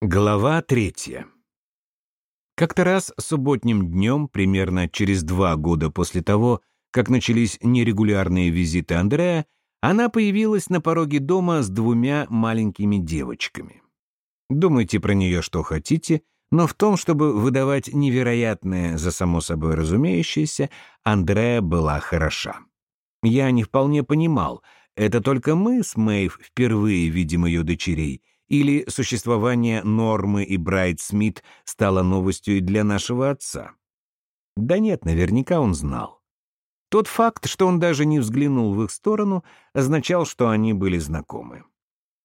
Глава третья. Как-то раз субботним днем, примерно через два года после того, как начались нерегулярные визиты Андрея, она появилась на пороге дома с двумя маленькими девочками. Думайте про нее что хотите, но в том, чтобы выдавать невероятное за само собой разумеющееся, Андрея была хороша. Я не вполне понимал, это только мы с Мэйв впервые видим ее дочерей — или существование Нормы и Брайт Смит стало новостью и для нашего отца? Да нет, наверняка он знал. Тот факт, что он даже не взглянул в их сторону, означал, что они были знакомы.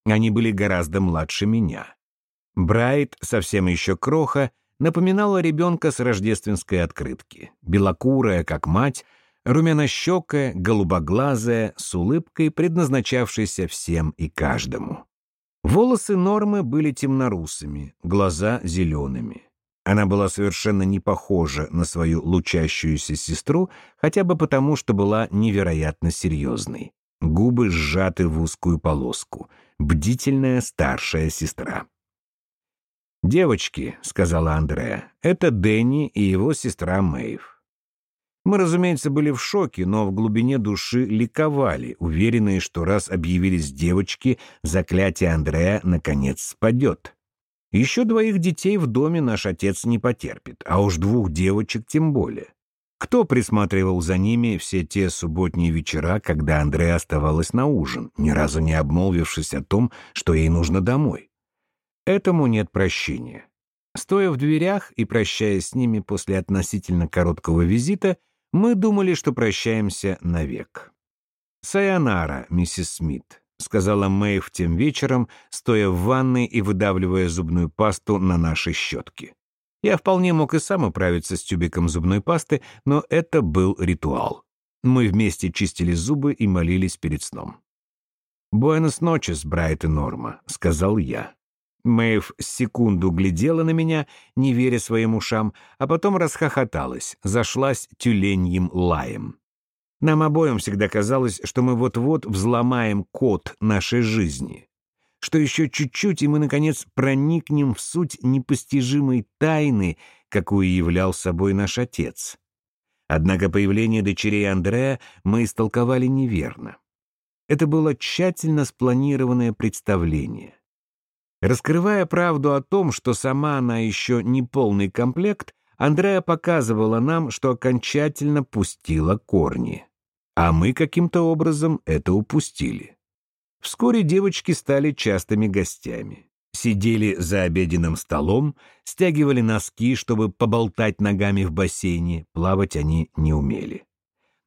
Они были гораздо младше меня. Брайт, совсем еще кроха, напоминала ребенка с рождественской открытки. Белокурая, как мать, румянощекая, голубоглазая, с улыбкой, предназначавшейся всем и каждому. Волосы Нормы были темнорусыми, глаза — зелеными. Она была совершенно не похожа на свою лучащуюся сестру, хотя бы потому, что была невероятно серьезной. Губы сжаты в узкую полоску. Бдительная старшая сестра. «Девочки», — сказала Андреа, — «это Дэнни и его сестра Мэйв. Мы, разумеется, были в шоке, но в глубине души ликовали, уверенные, что раз объявились девочки, заклятие Андрея наконец спадет. Еще двоих детей в доме наш отец не потерпит, а уж двух девочек тем более. Кто присматривал за ними все те субботние вечера, когда Андрея оставалась на ужин, ни разу не обмолвившись о том, что ей нужно домой? Этому нет прощения. Стоя в дверях и прощаясь с ними после относительно короткого визита, мы думали, что прощаемся навек. «Сайонара, миссис Смит», — сказала Мэйв тем вечером, стоя в ванной и выдавливая зубную пасту на наши щетки. Я вполне мог и сам управиться с тюбиком зубной пасты, но это был ритуал. Мы вместе чистили зубы и молились перед сном. «Буэнос ночес, Брайт и Норма», — сказал я. Мэйв секунду глядела на меня, не веря своим ушам, а потом расхохоталась, зашлась тюленьим лаем. Нам обоим всегда казалось, что мы вот-вот взломаем код нашей жизни, что еще чуть-чуть, и мы, наконец, проникнем в суть непостижимой тайны, какую являл собой наш отец. Однако появление дочерей Андрея мы истолковали неверно. Это было тщательно спланированное представление — Раскрывая правду о том, что сама она еще не полный комплект, Андреа показывала нам, что окончательно пустила корни. А мы каким-то образом это упустили. Вскоре девочки стали частыми гостями. Сидели за обеденным столом, стягивали носки, чтобы поболтать ногами в бассейне, плавать они не умели.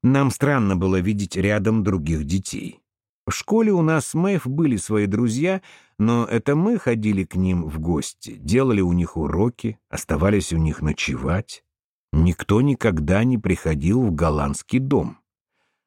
Нам странно было видеть рядом других детей. В школе у нас с Мэйв были свои друзья, но это мы ходили к ним в гости, делали у них уроки, оставались у них ночевать. Никто никогда не приходил в голландский дом.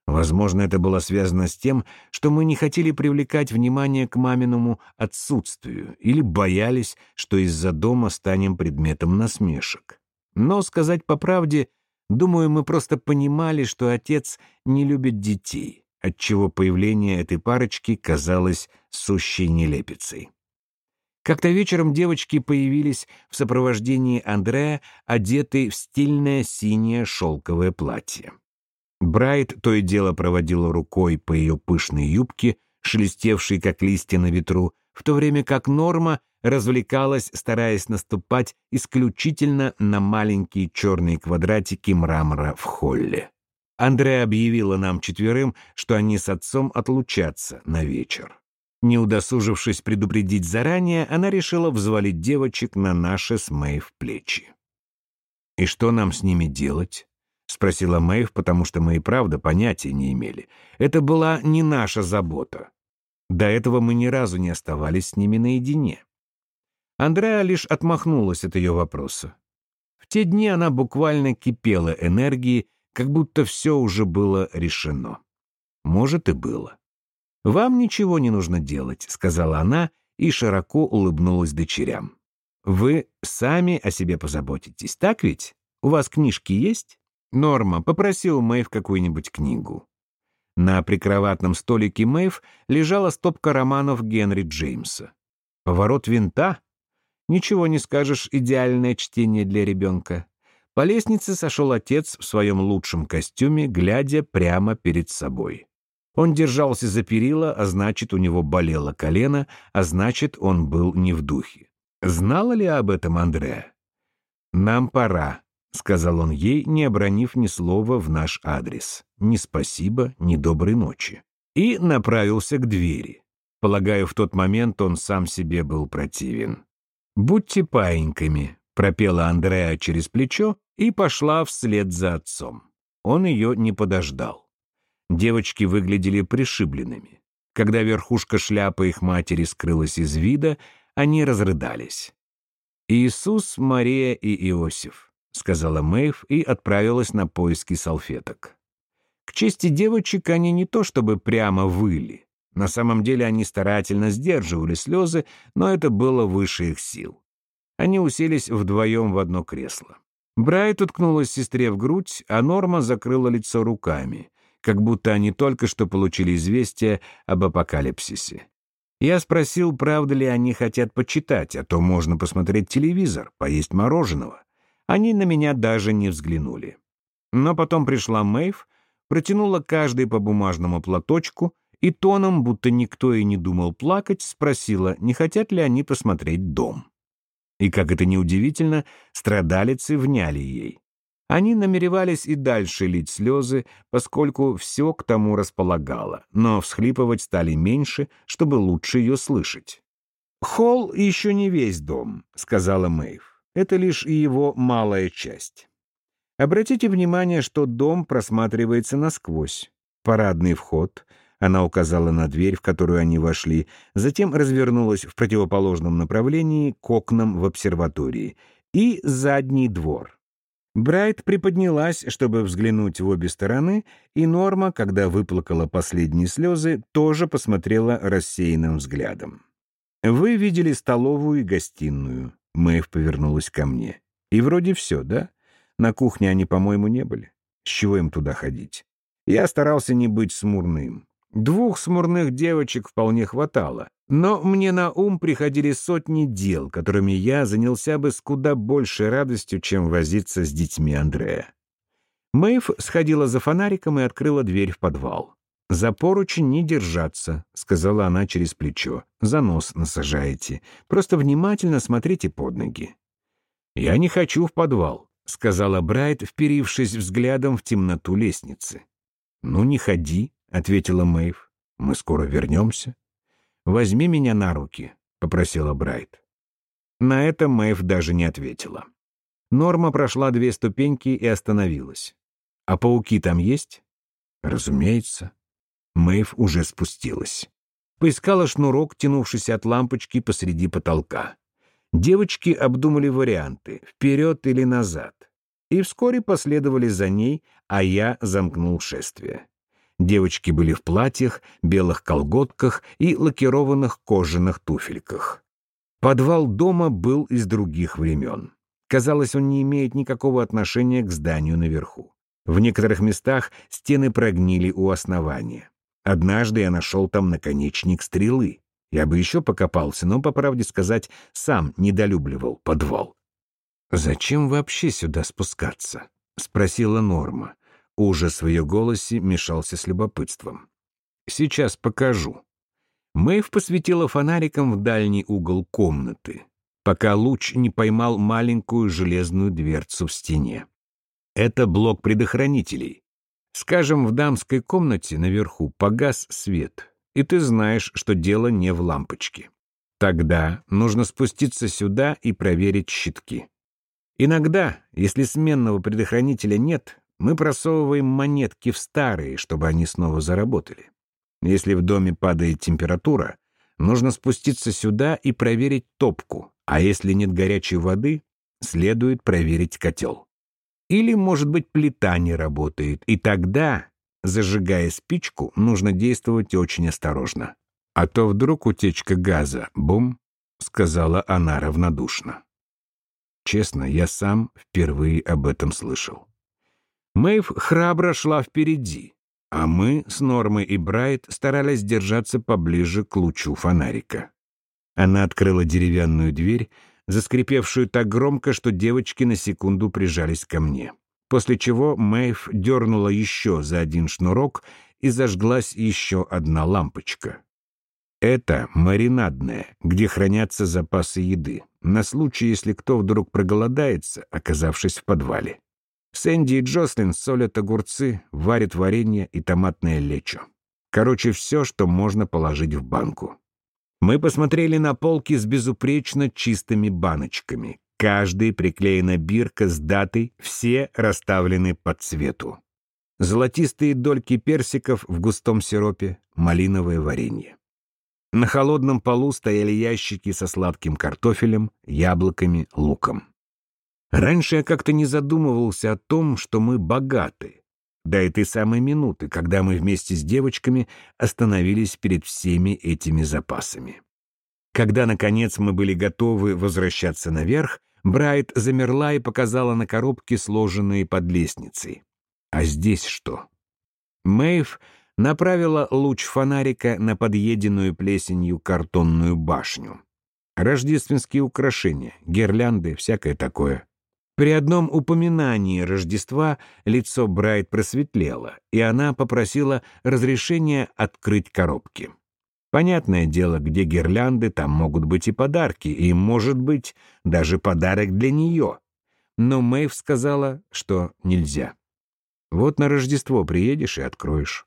Возможно, это было связано с тем, что мы не хотели привлекать внимание к маминому отсутствию или боялись, что из-за дома станем предметом насмешек. Но, сказать по правде, думаю, мы просто понимали, что отец не любит детей отчего появление этой парочки казалось сущей нелепицей. Как-то вечером девочки появились в сопровождении Андрея, одетые в стильное синее шелковое платье. Брайт то и дело проводила рукой по ее пышной юбке, шелестевшей, как листья на ветру, в то время как Норма развлекалась, стараясь наступать исключительно на маленькие черные квадратики мрамора в холле. Андреа объявила нам четверым, что они с отцом отлучатся на вечер. Не удосужившись предупредить заранее, она решила взвалить девочек на наши с Мэйв плечи. «И что нам с ними делать?» — спросила Мэйв, потому что мы и правда понятия не имели. Это была не наша забота. До этого мы ни разу не оставались с ними наедине. Андреа лишь отмахнулась от ее вопроса. В те дни она буквально кипела энергией, как будто все уже было решено. Может, и было. «Вам ничего не нужно делать», — сказала она и широко улыбнулась дочерям. «Вы сами о себе позаботитесь, так ведь? У вас книжки есть?» Норма, попроси у Мэйв какую-нибудь книгу. На прикроватном столике Мэйв лежала стопка романов Генри Джеймса. «Поворот винта?» Ничего не скажешь, идеальное чтение для ребенка. По лестнице сошел отец в своем лучшем костюме, глядя прямо перед собой. Он держался за перила, а значит, у него болело колено, а значит, он был не в духе. Знала ли об этом Андреа? «Нам пора», — сказал он ей, не обронив ни слова в наш адрес. «Ни спасибо, ни доброй ночи». И направился к двери. Полагаю, в тот момент он сам себе был противен. «Будьте паиньками», — пропела Андреа через плечо и пошла вслед за отцом. Он ее не подождал. Девочки выглядели пришибленными. Когда верхушка шляпы их матери скрылась из вида, они разрыдались. «Иисус, Мария и Иосиф», — сказала Мэйв и отправилась на поиски салфеток. К чести девочек они не то чтобы прямо выли. На самом деле они старательно сдерживали слезы, но это было выше их сил. Они уселись вдвоем в одно кресло. Брайт уткнулась сестре в грудь, а Норма закрыла лицо руками, как будто они только что получили известие об апокалипсисе. Я спросил, правда ли они хотят почитать, а то можно посмотреть телевизор, поесть мороженого. Они на меня даже не взглянули. Но потом пришла Мэйв, протянула каждый по бумажному платочку и тоном, будто никто и не думал плакать, спросила, не хотят ли они посмотреть дом. И, как это неудивительно, страдалицы вняли ей. Они намеревались и дальше лить слезы, поскольку все к тому располагало, но всхлипывать стали меньше, чтобы лучше ее слышать. «Холл еще не весь дом», — сказала Мэйв. «Это лишь и его малая часть. Обратите внимание, что дом просматривается насквозь. Парадный вход, она указала на дверь, в которую они вошли, затем развернулась в противоположном направлении к окнам в обсерватории, и задний двор. Брайт приподнялась, чтобы взглянуть в обе стороны, и Норма, когда выплакала последние слезы, тоже посмотрела рассеянным взглядом. «Вы видели столовую и гостиную», — Мэйв повернулась ко мне. «И вроде все, да? На кухне они, по-моему, не были. С чего им туда ходить? Я старался не быть смурным. Двух смурных девочек вполне хватало, но мне на ум приходили сотни дел, которыми я занялся бы с куда большей радостью, чем возиться с детьми Андрея. Мэйв сходила за фонариком и открыла дверь в подвал. «За поручень не держаться», — сказала она через плечо. «За нос насажаете. Просто внимательно смотрите под ноги». «Я не хочу в подвал», — сказала Брайт, вперившись взглядом в темноту лестницы. «Ну, не ходи», — ответила Мэйв. «Мы скоро вернемся». «Возьми меня на руки», — попросила Брайт. На это Мэйв даже не ответила. Норма прошла две ступеньки и остановилась. «А пауки там есть?» «Разумеется». Мэйв уже спустилась. Поискала шнурок, тянувшийся от лампочки посреди потолка. Девочки обдумали варианты — вперед или назад. И вскоре последовали за ней, а я замкнул шествие. Девочки были в платьях, белых колготках и лакированных кожаных туфельках. Подвал дома был из других времен. Казалось, он не имеет никакого отношения к зданию наверху. В некоторых местах стены прогнили у основания. Однажды я нашел там наконечник стрелы. Я бы еще покопался, но, по правде сказать, сам недолюбливал подвал. «Зачем вообще сюда спускаться?» — спросила Норма. Ужас в ее голосе мешался с любопытством. «Сейчас покажу». Мэйв посветила фонариком в дальний угол комнаты, пока луч не поймал маленькую железную дверцу в стене. Это блок предохранителей. Скажем, в дамской комнате наверху погас свет, и ты знаешь, что дело не в лампочке. Тогда нужно спуститься сюда и проверить щитки. Иногда, если сменного предохранителя нет, мы просовываем монетки в старые, чтобы они снова заработали. Если в доме падает температура, нужно спуститься сюда и проверить топку, а если нет горячей воды, следует проверить котел. Или, может быть, плита не работает, и тогда, зажигая спичку, нужно действовать очень осторожно. А то вдруг утечка газа, бум, сказала она равнодушно. Честно, я сам впервые об этом слышал. Мэйв храбро шла впереди, а мы с Нормой и Брайт старались держаться поближе к лучу фонарика. Она открыла деревянную дверь, заскрипевшую так громко, что девочки на секунду прижались ко мне. После чего Мэйв дернула еще за один шнурок, и зажглась еще одна лампочка. Это маринадная, где хранятся запасы еды, на случай, если кто вдруг проголодается, оказавшись в подвале. Сэнди и Джослин солят огурцы, варят варенье и томатное лечо. Короче, все, что можно положить в банку. Мы посмотрели на полки с безупречно чистыми баночками. Каждой приклеена бирка с датой, все расставлены по цвету. Золотистые дольки персиков в густом сиропе, малиновое варенье. На холодном полу стояли ящики со сладким картофелем, яблоками, луком. Раньше я как-то не задумывался о том, что мы богаты. До этой самой минуты, когда мы вместе с девочками остановились перед всеми этими запасами. Когда, наконец, мы были готовы возвращаться наверх, Брайт замерла и показала на коробки, сложенные под лестницей. А здесь что? Мэйв направила луч фонарика на подъеденную плесенью картонную башню. Рождественские украшения, гирлянды, всякое такое. При одном упоминании Рождества лицо Брайт просветлело, и она попросила разрешения открыть коробки. Понятное дело, где гирлянды, там могут быть и подарки, и, может быть, даже подарок для нее. Но Мэйв сказала, что нельзя. Вот на Рождество приедешь и откроешь.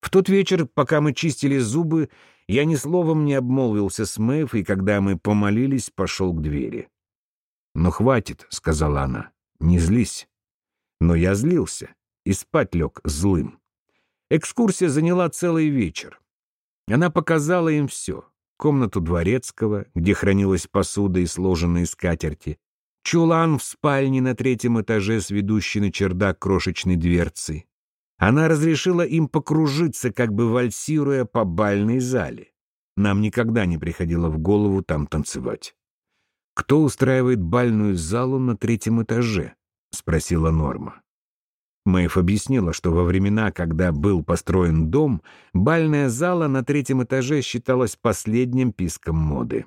В тот вечер, пока мы чистили зубы, я ни словом не обмолвился с Мэйв, и когда мы помолились, пошел к двери. «Ну, хватит», — сказала она, — «не злись». Но я злился и спать лег злым. Экскурсия заняла целый вечер. Она показала им все. Комнату дворецкого, где хранилась посуда и сложенные скатерти, чулан в спальне на третьем этаже с ведущей на чердак крошечной дверцей, она разрешила им покружиться, как бы вальсируя по бальной зале. Нам никогда не приходило в голову там танцевать. «Кто устраивает бальную залу на третьем этаже?» — спросила Норма. Мэйв объяснила, что во времена, когда был построен дом, бальная зала на третьем этаже считалась последним писком моды.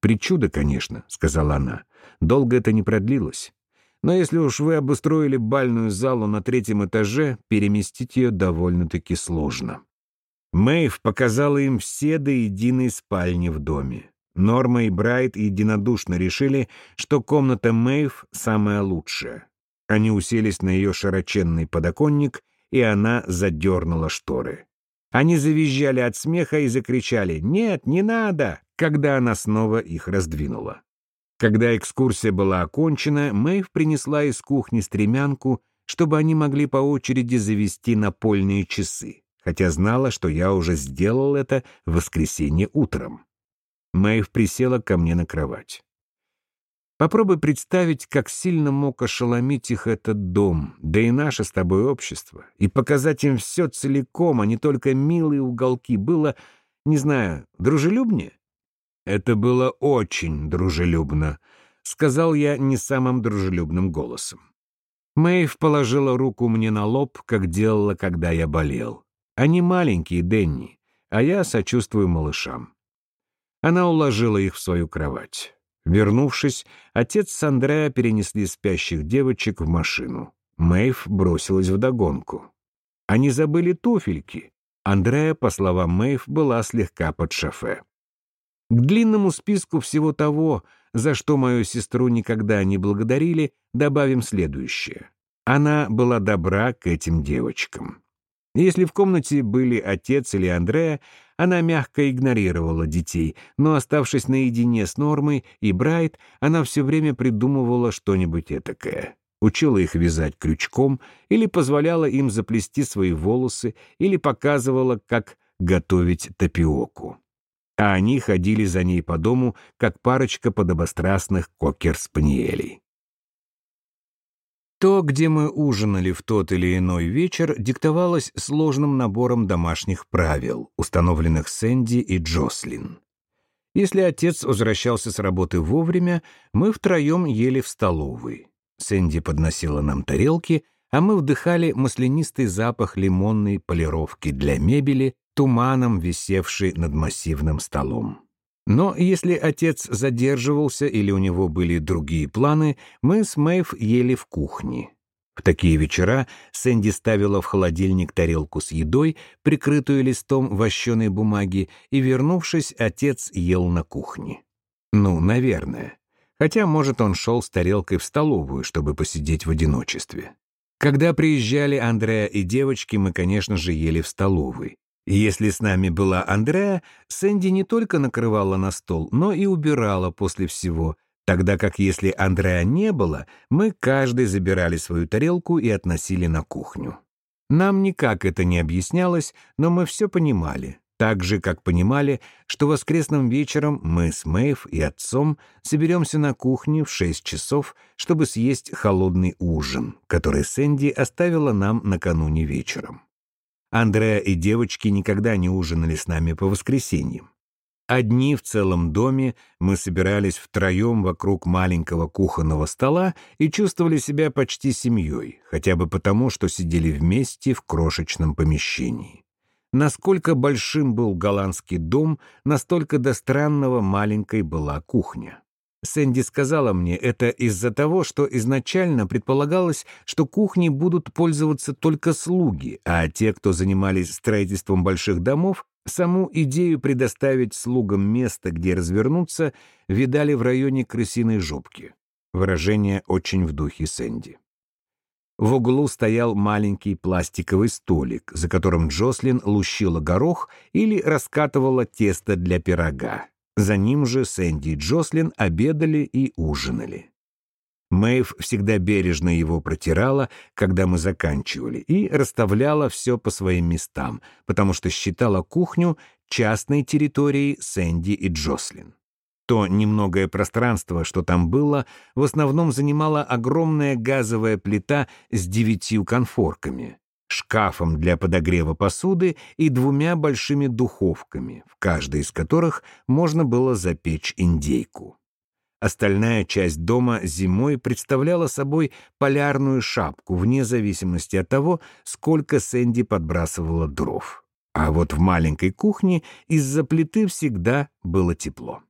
«Причуда, конечно», — сказала она. «Долго это не продлилось. Но если уж вы обустроили бальную залу на третьем этаже, переместить ее довольно-таки сложно. Мэйв показала им все до единой спальни в доме. Норма и Брайт единодушно решили, что комната Мэйв самая лучшая. Они уселись на ее широченный подоконник, и она задернула шторы. Они завизжали от смеха и закричали «Нет, не надо!», когда она снова их раздвинула. Когда экскурсия была окончена, Мэйв принесла из кухни стремянку, чтобы они могли по очереди завести напольные часы, хотя знала, что я уже сделал это в воскресенье утром. Мэйв присела ко мне на кровать. Попробуй представить, как сильно мог ошеломить их этот дом, да и наше с тобой общество, и показать им все целиком, а не только милые уголки. Было, не знаю, дружелюбнее? Это было очень дружелюбно, сказал я не самым дружелюбным голосом. Мэйв положила руку мне на лоб, как делала, когда я болел. Они маленькие, Денни, а я сочувствую малышам. Она уложила их в свою кровать. Вернувшись, отец с Андреа перенесли спящих девочек в машину. Мэйв бросилась вдогонку. Они забыли туфельки. Андреа, по словам Мэйв, была слегка под шофе. К длинному списку всего того, за что мою сестру никогда не благодарили, добавим следующее. Она была добра к этим девочкам. Если в комнате были отец или Андреа, она мягко игнорировала детей, но, оставшись наедине с Нормой и Брайт, она все время придумывала что-нибудь этакое. Учила их вязать крючком или позволяла им заплести свои волосы или показывала, как готовить тапиоку а они ходили за ней по дому, как парочка подобострастных кокер-спаниелей. То, где мы ужинали в тот или иной вечер, диктовалось сложным набором домашних правил, установленных Сэнди и Джослин. Если отец возвращался с работы вовремя, мы втроем ели в столовой. Сэнди подносила нам тарелки, а мы вдыхали маслянистый запах лимонной полировки для мебели, туманом, висевший над массивным столом. Но если отец задерживался или у него были другие планы, мы с Мэйв ели в кухне. В такие вечера Сэнди ставила в холодильник тарелку с едой, прикрытую листом вощеной бумаги, и, вернувшись, отец ел на кухне. Ну, наверное. Хотя, может, он шел с тарелкой в столовую, чтобы посидеть в одиночестве. Когда приезжали Андреа и девочки, мы, конечно же, ели в столовой. Если с нами была Андреа, Сэнди не только накрывала на стол, но и убирала после всего, тогда как если Андреа не было, мы каждый забирали свою тарелку и относили на кухню. Нам никак это не объяснялось, но мы все понимали, так же, как понимали, что воскресным вечером мы с Мэйв и отцом соберемся на кухне в 6 часов, чтобы съесть холодный ужин, который Сэнди оставила нам накануне вечером. Андреа и девочки никогда не ужинали с нами по воскресеньям. Одни в целом доме мы собирались втроем вокруг маленького кухонного стола и чувствовали себя почти семьей, хотя бы потому, что сидели вместе в крошечном помещении. Насколько большим был голландский дом, настолько до странного маленькой была кухня. Сэнди сказала мне это из-за того, что изначально предполагалось, что кухней будут пользоваться только слуги, а те, кто занимались строительством больших домов, саму идею предоставить слугам место, где развернуться, видали в районе крысиной жопки. Выражение очень в духе Сэнди. В углу стоял маленький пластиковый столик, за которым Джослин лущила горох или раскатывала тесто для пирога. За ним же Сэнди и Джослин обедали и ужинали. Мэйв всегда бережно его протирала, когда мы заканчивали, и расставляла все по своим местам, потому что считала кухню частной территорией Сэнди и Джослин. То немногое пространство, что там было, в основном занимала огромная газовая плита с девятью конфорками шкафом для подогрева посуды и двумя большими духовками, в каждой из которых можно было запечь индейку. Остальная часть дома зимой представляла собой полярную шапку, вне зависимости от того, сколько Сэнди подбрасывала дров. А вот в маленькой кухне из-за плиты всегда было тепло.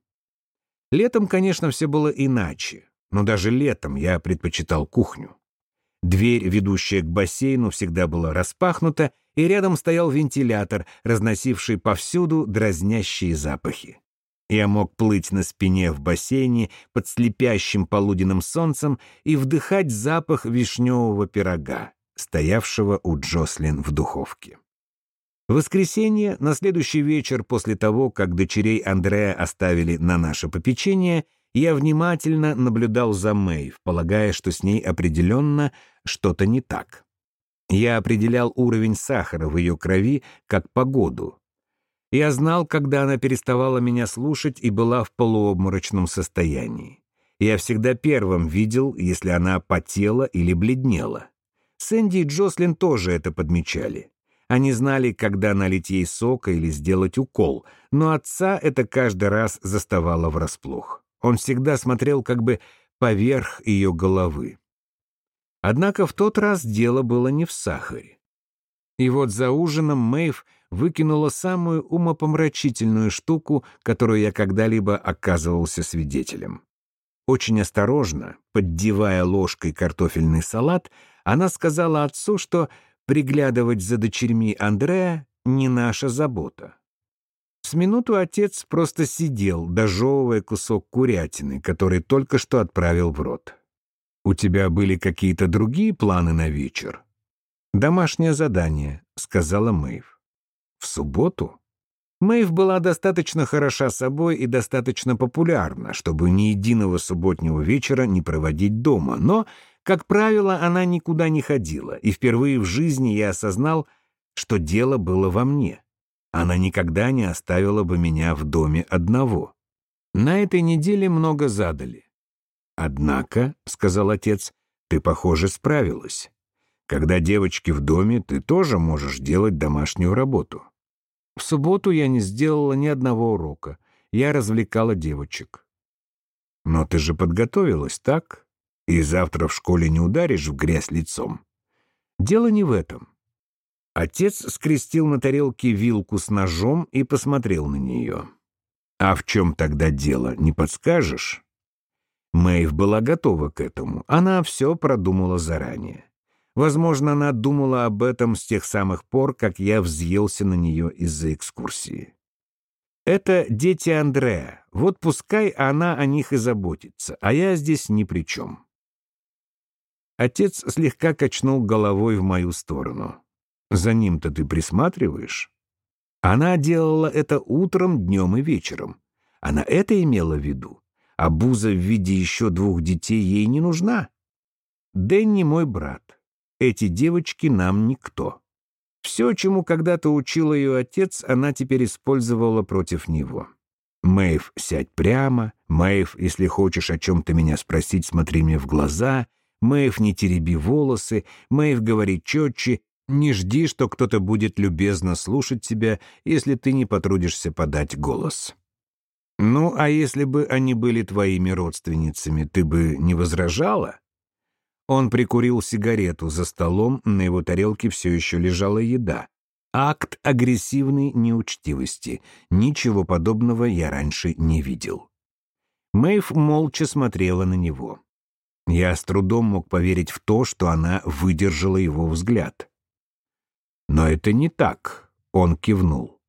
Летом, конечно, все было иначе, но даже летом я предпочитал кухню. Дверь, ведущая к бассейну, всегда была распахнута, и рядом стоял вентилятор, разносивший повсюду дразнящие запахи. Я мог плыть на спине в бассейне под слепящим полуденным солнцем и вдыхать запах вишневого пирога, стоявшего у Джослин в духовке. В воскресенье, на следующий вечер после того, как дочерей Андрея оставили на наше попечение, я внимательно наблюдал за Мэйв, полагая, что с ней определенно что-то не так. Я определял уровень сахара в ее крови как погоду. Я знал, когда она переставала меня слушать и была в полуобморочном состоянии. Я всегда первым видел, если она потела или бледнела. Сэнди и Джослин тоже это подмечали. Они знали, когда налить ей сока или сделать укол, но отца это каждый раз заставало врасплох. Он всегда смотрел как бы поверх ее головы. Однако в тот раз дело было не в сахаре. И вот за ужином Мэйв выкинула самую умопомрачительную штуку, которую я когда-либо оказывался свидетелем. Очень осторожно, поддевая ложкой картофельный салат, она сказала отцу, что приглядывать за дочерьми Андрея не наша забота. С минуту отец просто сидел, дожевывая кусок курятины, который только что отправил в рот. «У тебя были какие-то другие планы на вечер?» «Домашнее задание», — сказала Мэйв. «В субботу?» Мэйв была достаточно хороша собой и достаточно популярна, чтобы ни единого субботнего вечера не проводить дома, но, как правило, она никуда не ходила, и впервые в жизни я осознал, что дело было во мне она никогда не оставила бы меня в доме одного. На этой неделе много задали. «Однако», — сказал отец, — «ты, похоже, справилась. Когда девочки в доме, ты тоже можешь делать домашнюю работу». В субботу я не сделала ни одного урока. Я развлекала девочек. «Но ты же подготовилась, так? И завтра в школе не ударишь в грязь лицом?» «Дело не в этом. Отец скрестил на тарелке вилку с ножом и посмотрел на нее. А в чем тогда дело, не подскажешь? Мэйв была готова к этому. Она все продумала заранее. Возможно, она думала об этом с тех самых пор, как я взъелся на нее из-за экскурсии. Это дети Андреа. Вот пускай она о них и заботится, а я здесь ни при чем. Отец слегка качнул головой в мою сторону. «За ним-то ты присматриваешь?» Она делала это утром, днем и вечером. Она это имела в виду. А Буза в виде еще двух детей ей не нужна. Дэнни мой брат. Эти девочки нам никто. Все, чему когда-то учил ее отец, она теперь использовала против него. Мэйв, сядь прямо. Мэйв, если хочешь о чем-то меня спросить, смотри мне в глаза. Мэйв, не тереби волосы. Мэйв, говори четче. Не жди, что кто-то будет любезно слушать тебя, если ты не потрудишься подать голос. Ну, а если бы они были твоими родственницами, ты бы не возражала? Он прикурил сигарету за столом, на его тарелке все еще лежала еда. Акт агрессивной неучтивости. Ничего подобного я раньше не видел. Мэйв молча смотрела на него. Я с трудом мог поверить в то, что она выдержала его взгляд. «Но это не так», — он кивнул.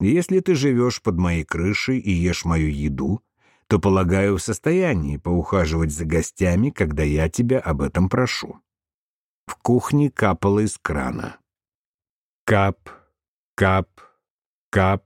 «Если ты живешь под моей крышей и ешь мою еду, то, полагаю, в состоянии поухаживать за гостями, когда я тебя об этом прошу». В кухне капало из крана. Кап, кап, кап.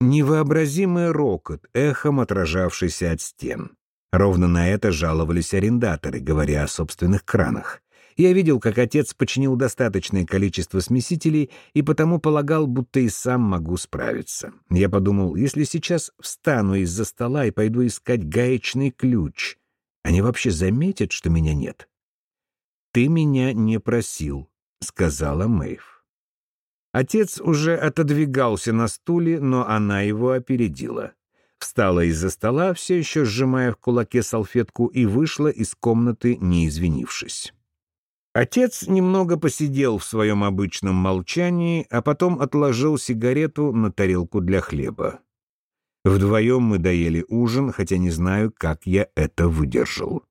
Невообразимый рокот, эхом отражавшийся от стен. Ровно на это жаловались арендаторы, говоря о собственных кранах. Я видел, как отец починил достаточное количество смесителей и потому полагал, будто и сам могу справиться. Я подумал, если сейчас встану из-за стола и пойду искать гаечный ключ, они вообще заметят, что меня нет? «Ты меня не просил», — сказала Мэйв. Отец уже отодвигался на стуле, но она его опередила. Встала из-за стола, все еще сжимая в кулаке салфетку, и вышла из комнаты, не извинившись. Отец немного посидел в своем обычном молчании, а потом отложил сигарету на тарелку для хлеба. Вдвоем мы доели ужин, хотя не знаю, как я это выдержал.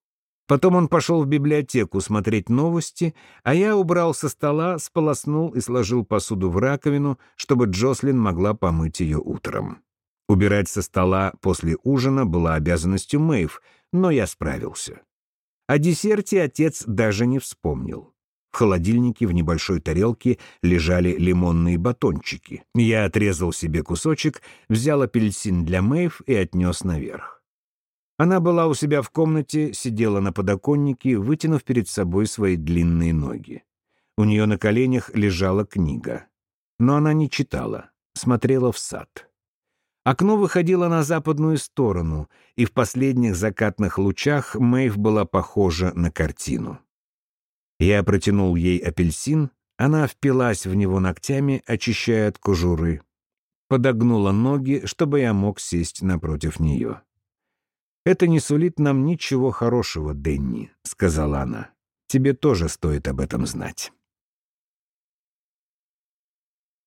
Потом он пошел в библиотеку смотреть новости, а я убрал со стола, сполоснул и сложил посуду в раковину, чтобы Джослин могла помыть ее утром. Убирать со стола после ужина была обязанностью Мэйв, но я справился. О десерте отец даже не вспомнил. В холодильнике в небольшой тарелке лежали лимонные батончики. Я отрезал себе кусочек, взял апельсин для Мэйв и отнес наверх. Она была у себя в комнате, сидела на подоконнике, вытянув перед собой свои длинные ноги. У нее на коленях лежала книга. Но она не читала, смотрела в сад. Окно выходило на западную сторону, и в последних закатных лучах Мэйв была похожа на картину. Я протянул ей апельсин, она впилась в него ногтями, очищая от кожуры. Подогнула ноги, чтобы я мог сесть напротив нее. «Это не сулит нам ничего хорошего, Денни», — сказала она. «Тебе тоже стоит об этом знать».